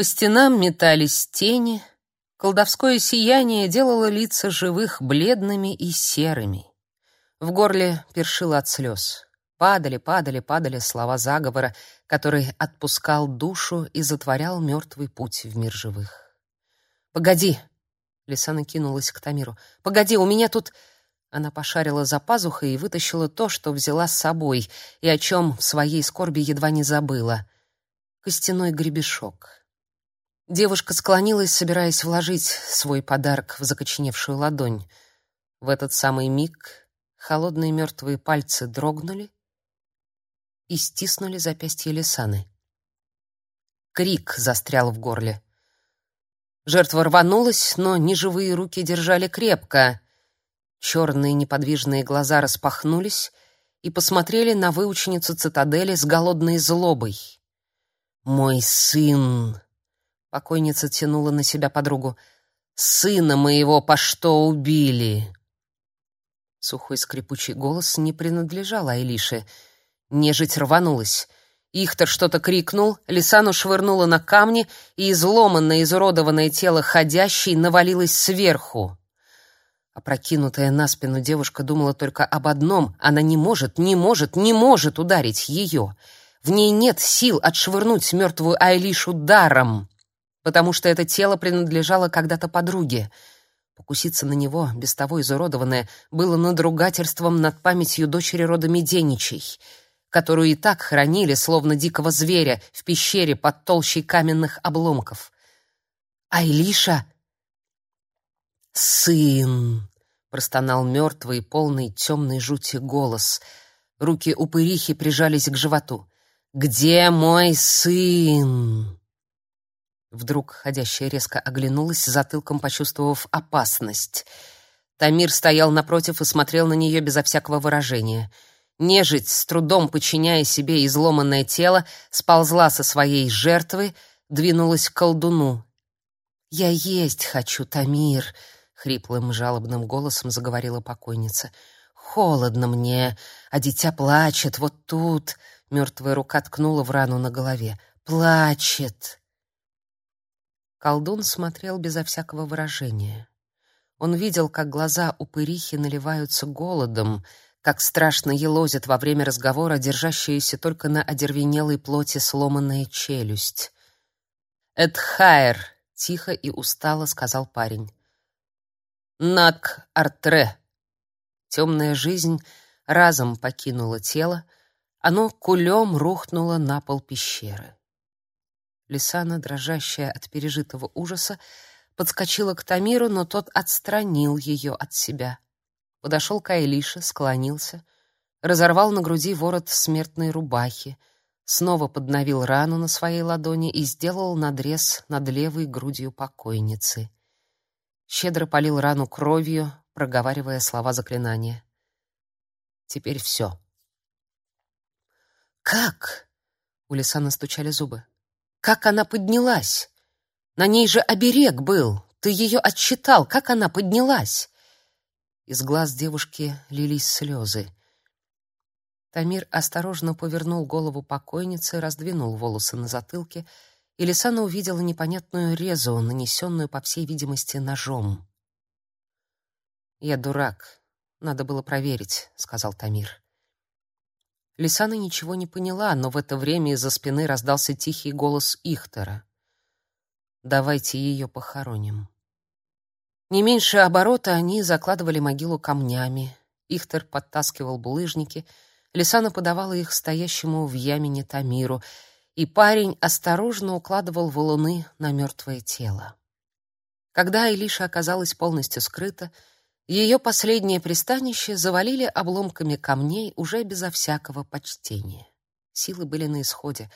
По стенам метались тени, колдовское сияние делало лица живых бледными и серыми. В горле першило от слез. Падали, падали, падали слова заговора, который отпускал душу и затворял мертвый путь в мир живых. «Погоди!» — Лисана кинулась к Тамиру. «Погоди, у меня тут...» Она пошарила за пазухой и вытащила то, что взяла с собой, и о чем в своей скорби едва не забыла. Костяной гребешок. Девушка склонилась, собираясь вложить свой подарок в закоченевшую ладонь. В этот самый миг холодные мертвые пальцы дрогнули и стиснули запястье Лисаны. Крик застрял в горле. Жертва рванулась, но неживые руки держали крепко. Черные неподвижные глаза распахнулись и посмотрели на выученицу цитадели с голодной злобой. «Мой сын!» — покойница тянула на себя подругу. «Сына моего по что убили?» Сухой скрипучий голос не принадлежал Айлише. Нежить рванулась. Ихтер что-то крикнул, Лисану швырнула на камни, и изломанное, изуродованное тело ходящей навалилось сверху. Опрокинутая на спину девушка думала только об одном: она не может, не может, не может ударить ее. В ней нет сил отшвырнуть мертвую Айлишу даром, потому что это тело принадлежало когда-то подруге. Покуситься на него, без того изуродованное, было надругательством над памятью дочери рода Меденичей, которую и так хранили, словно дикого зверя, в пещере под толщей каменных обломков. Айлиша «Сын!» — простонал мертвый, полный темной жути голос. Руки упырихи прижались к животу. «Где мой сын?» Вдруг ходящая резко оглянулась, затылком почувствовав опасность. Тамир стоял напротив и смотрел на нее безо всякого выражения. Нежить, с трудом подчиняя себе изломанное тело, сползла со своей жертвы, двинулась к колдуну. «Я есть хочу, Тамир!» хриплым жалобным голосом заговорила покойница. Холодно мне, а дитя плачет вот тут. Мертвая рука ткнула в рану на голове. Плачет. Колдун смотрел безо всякого выражения. Он видел, как глаза упырихи наливаются голодом, как страшно елозит во время разговора держащаяся только на одервенелой плоти сломанная челюсть. «Эдхайр!» — тихо и устало сказал парень. Нак Артре. Темная жизнь разом покинула тело, оно кулем рухнуло на пол пещеры. Лисана, дрожащая от пережитого ужаса, подскочила к Тамиру, но тот отстранил ее от себя. Подошел к Айлише, склонился, разорвал на груди ворот смертной рубахи, снова подновил рану на своей ладони и сделал надрез над левой грудью покойницы щедро полил рану кровью, проговаривая слова заклинания. Теперь все. Как? У Лисана стучали зубы. Как она поднялась? На ней же оберег был. Ты ее отчитал. Как она поднялась? Из глаз девушки лились слезы. Тамир осторожно повернул голову покойницы, раздвинул волосы на затылке и Лисана увидела непонятную резу, нанесенную, по всей видимости, ножом. «Я дурак. Надо было проверить», — сказал Тамир. Лисана ничего не поняла, но в это время из-за спины раздался тихий голос Ихтера. «Давайте ее похороним». Не меньше оборота они закладывали могилу камнями. Ихтер подтаскивал булыжники, Лисана подавала их стоящему в ямине Тамиру — и парень осторожно укладывал валуны на мертвое тело. Когда Элиша оказалась полностью скрыта, ее последнее пристанище завалили обломками камней уже безо всякого почтения. Силы были на исходе,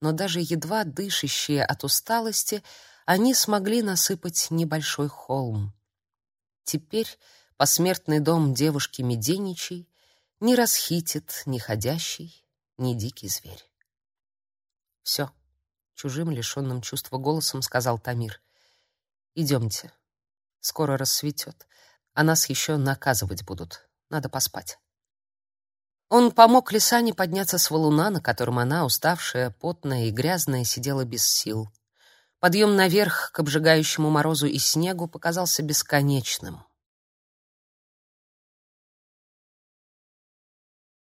но даже едва дышащие от усталости, они смогли насыпать небольшой холм. Теперь посмертный дом девушки Меденичей не расхитит ни ходящий, ни дикий зверь. Все, чужим, лишенным чувства голосом сказал Тамир. Идемте. Скоро рассветет, а нас еще наказывать будут. Надо поспать. Он помог Лисане подняться с валуна, на котором она, уставшая, потная и грязная, сидела без сил. Подъем наверх к обжигающему морозу и снегу показался бесконечным.